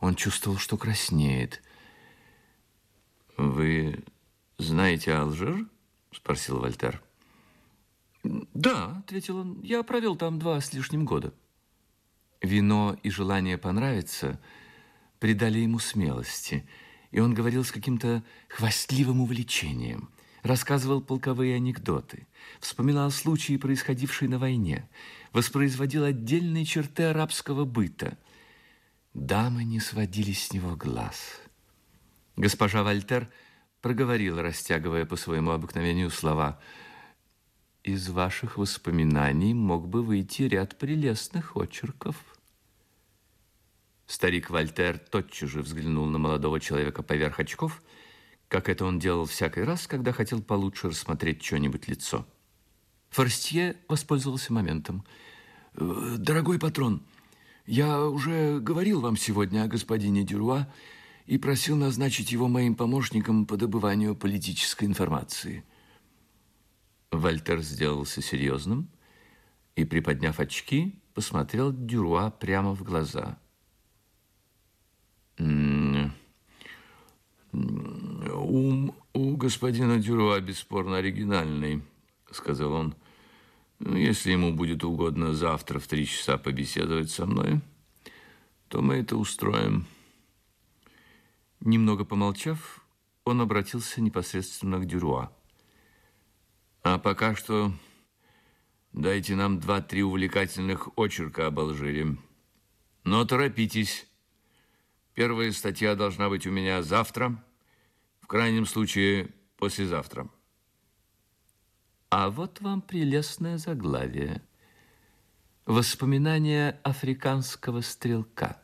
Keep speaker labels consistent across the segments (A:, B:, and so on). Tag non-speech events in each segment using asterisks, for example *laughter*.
A: Он чувствовал, что краснеет.
B: «Вы знаете Алжир?» – спросил Вольтер.
A: «Да», – ответил он, – «я провел там два с лишним года». Вино и желание понравиться придали ему смелости, и он говорил с каким-то хвастливым увлечением, рассказывал полковые анекдоты, вспоминал случаи, происходившие на войне, воспроизводил отдельные черты арабского быта. Дамы не сводили с него глаз. Госпожа Вольтер проговорила, растягивая по своему обыкновению слова – из ваших воспоминаний мог бы выйти ряд прелестных очерков. Старик Вольтер тотчас же взглянул на молодого человека поверх очков, как это он делал всякий раз, когда хотел получше рассмотреть что-нибудь лицо. Форстье воспользовался моментом. «Э, «Дорогой патрон, я уже говорил вам сегодня о господине Дюруа и просил назначить его моим помощником по добыванию политической информации». Вальтер сделался серьезным и, приподняв очки, посмотрел Дюруа прямо в глаза.
B: «Ум у господина Дюруа бесспорно оригинальный», — сказал он. «Ну, «Если ему будет угодно завтра в три часа побеседовать со мной, то мы это устроим».
A: Немного помолчав, он обратился непосредственно к Дюруа.
B: А пока что дайте нам два-три увлекательных очерка об Алжире. Но торопитесь. Первая статья должна быть у меня завтра, в крайнем случае послезавтра.
A: А вот вам прелестное заглавие. Воспоминания африканского стрелка,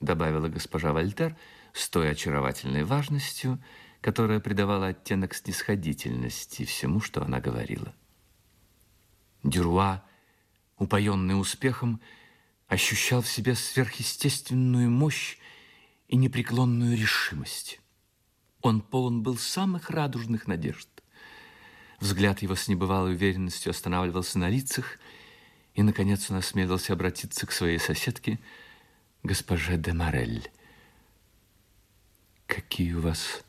A: добавила госпожа Вольтер с той очаровательной важностью, которая придавала оттенок снисходительности всему, что она говорила. Дюруа, упоенный успехом, ощущал в себе сверхъестественную мощь и непреклонную решимость. Он полон был самых радужных надежд. Взгляд его с небывалой уверенностью останавливался на лицах, и, наконец, он осмелился обратиться к своей соседке, госпоже де Морель. «Какие у вас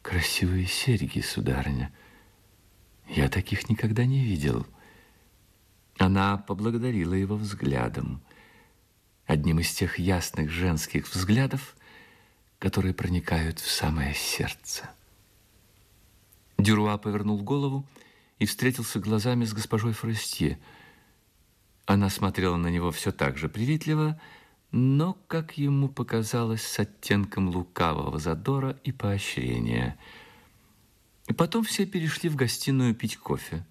A: Красивые серьги, сударыня. Я таких никогда не видел. Она поблагодарила его взглядом. Одним из тех ясных женских взглядов, которые проникают в самое сердце. Дюруа повернул голову и встретился глазами с госпожой Форестье. Она смотрела на него все так же приветливо, но, как ему показалось, с оттенком лукавого задора и поощрения. И потом все перешли в гостиную пить кофе.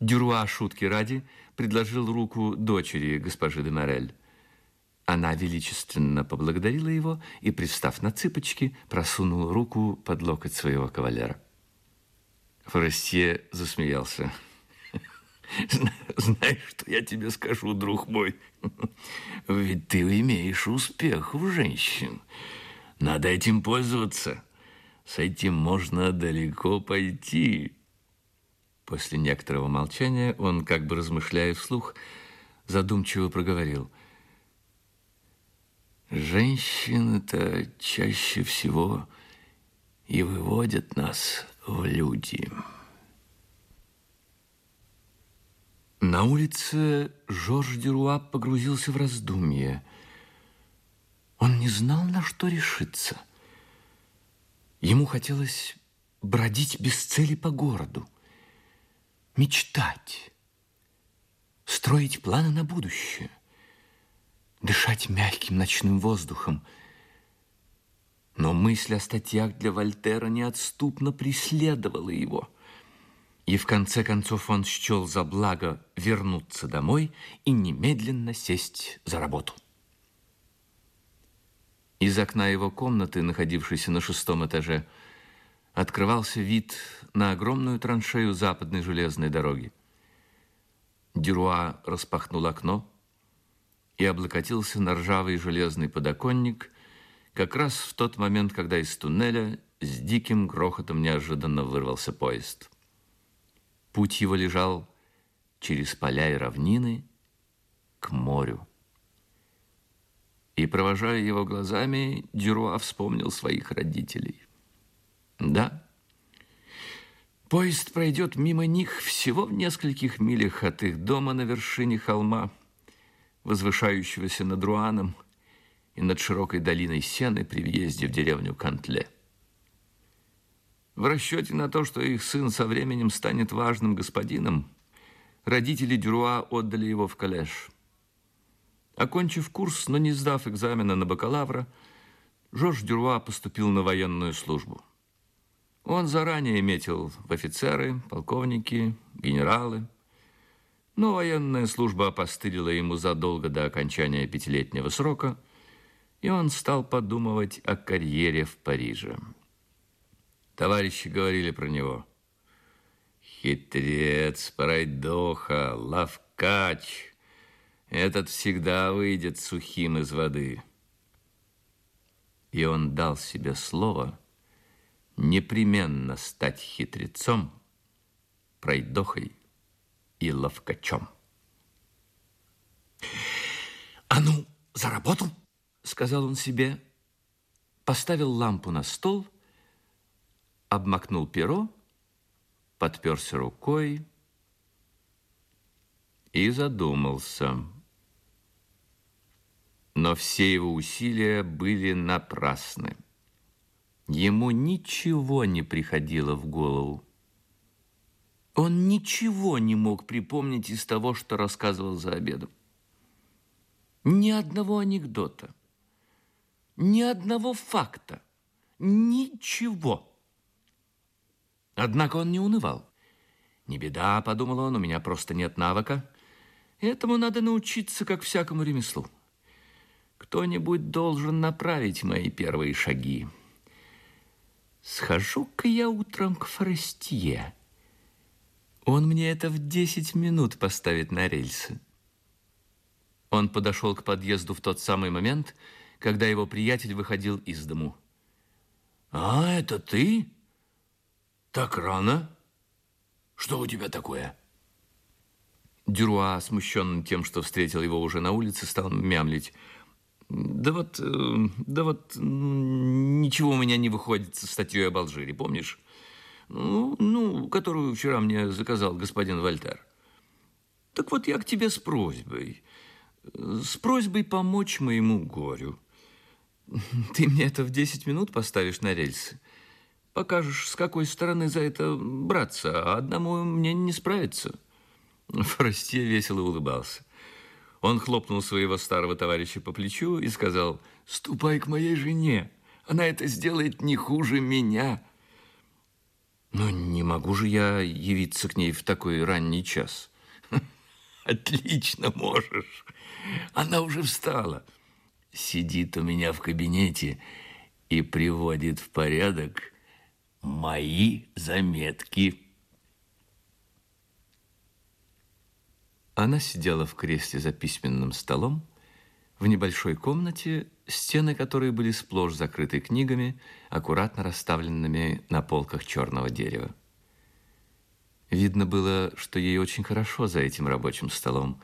A: Дюруа, шутки ради, предложил руку дочери госпожи де Морель. Она величественно поблагодарила его и, пристав на цыпочки, просунула руку под локоть своего кавалера. Форестье засмеялся.
B: Знаешь, что я тебе скажу, друг мой? Ведь ты имеешь успех у женщин. Надо этим пользоваться. С этим можно далеко пойти.
A: После некоторого молчания он, как бы размышляя вслух, задумчиво проговорил. Женщины-то чаще всего и выводят нас в люди. На улице Жорж Дюруа погрузился в раздумье. Он не знал, на что решиться. Ему хотелось бродить без цели по городу, мечтать, строить планы на будущее, дышать мягким ночным воздухом. Но мысль о статьях для Вольтера неотступно преследовала его – и в конце концов он счел за благо вернуться домой и немедленно сесть за работу. Из окна его комнаты, находившейся на шестом этаже, открывался вид на огромную траншею западной железной дороги. Дюруа распахнул окно и облокотился на ржавый железный подоконник как раз в тот момент, когда из туннеля с диким грохотом неожиданно вырвался поезд. Путь его лежал через поля и равнины к морю. И, провожая его глазами, Дюруа вспомнил своих родителей. Да, поезд пройдет мимо них всего в нескольких милях от их дома на вершине холма, возвышающегося над Руаном и над широкой долиной Сены при въезде в деревню Кантле. В расчете на то, что их сын со временем станет важным господином, родители Дюруа отдали его в коллеж – Окончив курс, но не сдав экзамена на бакалавра, Жорж Дюрва поступил на военную службу. Он заранее метил в офицеры, полковники, генералы, но военная служба опостылила ему задолго до окончания пятилетнего срока, и он стал подумывать о карьере в Париже. Товарищи говорили про него. Хитрец, пройдоха, лавкач – этот всегда выйдет сухим из воды. И он дал себе слово непременно стать хитрецом, пройдохой и ловкачом. «А ну, за работу!» — сказал он себе, поставил лампу на стол, обмакнул перо, подперся рукой и задумался — но все его усилия были напрасны. Ему ничего не приходило в голову. Он ничего не мог припомнить из того, что рассказывал за обедом. Ни одного анекдота, ни одного факта, ничего. Однако он не унывал. «Не беда», — подумал он, — «у меня просто нет навыка. Этому надо научиться, как всякому ремеслу». Кто-нибудь должен направить мои первые шаги. Схожу-ка я утром к Форестье. Он мне это в десять минут поставит на рельсы. Он подошел к подъезду в тот самый момент, когда его приятель выходил из дому. «А, это ты? Так рано? Что у тебя такое?» Дюруа, смущенный тем, что встретил его уже на улице, стал мямлить – да вот, э, да вот, ничего у меня не выходит со статьей об Алжире, помнишь? Ну, ну, которую вчера мне заказал господин Вольтер. Так вот я к тебе с просьбой, с просьбой помочь моему горю. *laughs* Ты мне это в 10 минут поставишь на рельсы. Покажешь, с какой стороны за это браться, а одному мне не справиться. *laughs* Форостье весело улыбался. Он хлопнул своего старого товарища по плечу и сказал, «Ступай к моей жене, она это сделает не хуже меня». «Но не могу же я явиться к ней в такой ранний час». *laughs* «Отлично можешь. Она уже встала. Сидит у меня в кабинете и приводит в порядок мои заметки». Она сидела в кресле за письменным столом, в небольшой комнате, стены которой были сплошь закрыты книгами, аккуратно расставленными на полках черного дерева. Видно было, что ей очень хорошо за этим рабочим столом,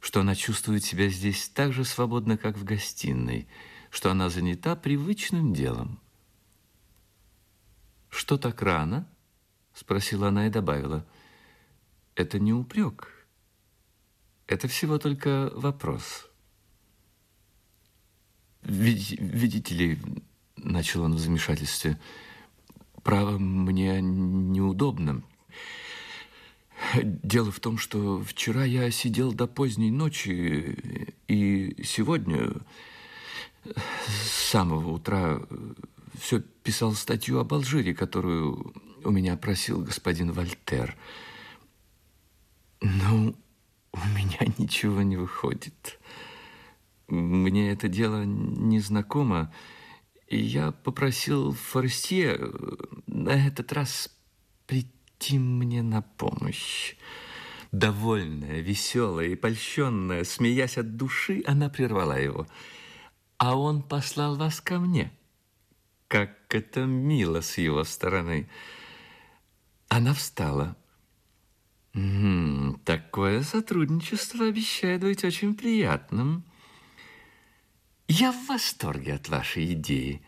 A: что она чувствует себя здесь так же свободно, как в гостиной, что она занята привычным делом. «Что так рано?» — спросила она и добавила. «Это не упрек». Это всего только вопрос. Видите ли, начал он в замешательстве, право мне неудобно. Дело в том, что вчера я сидел до поздней ночи, и сегодня с самого утра все писал статью об Алжире, которую у меня просил господин Вольтер. Ну, у меня *laughs* ничего не выходит. Мне это дело не знакомо, и я попросил Форестье э, на этот раз прийти мне на помощь. Довольная, веселая и польщенная, смеясь от души, она прервала его. «А он послал вас ко мне. Как это мило с его стороны!» Она встала. Такое сотрудничество обещает быть очень приятным. Я в восторге от вашей идеи.